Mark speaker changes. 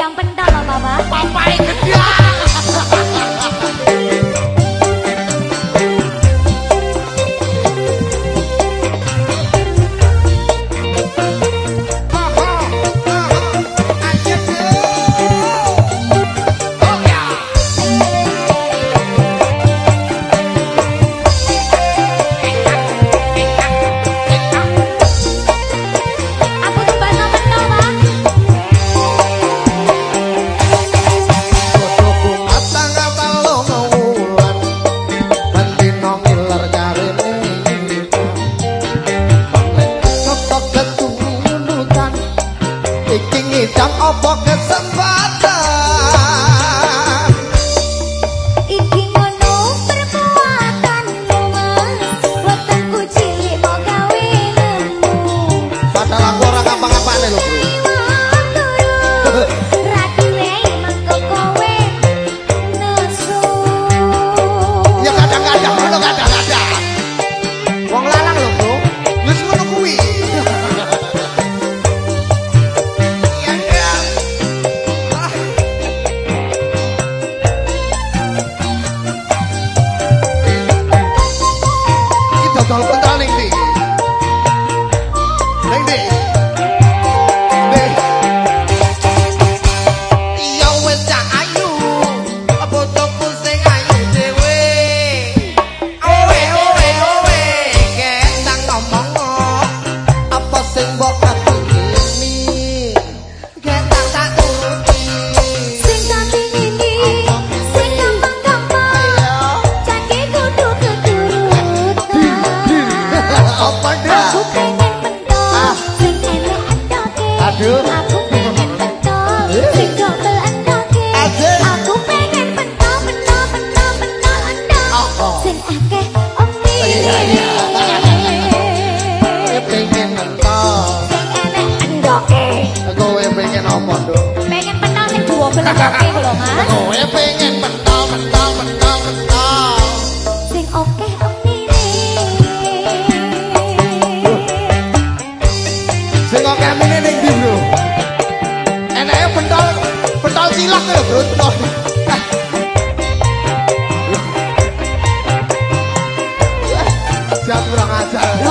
Speaker 1: yang penting loh Bapak.
Speaker 2: Bapak itu
Speaker 1: Aku Pengen penuh sing akeh opo iki pengen jua belakang
Speaker 2: Kau yang pengen ya dura más.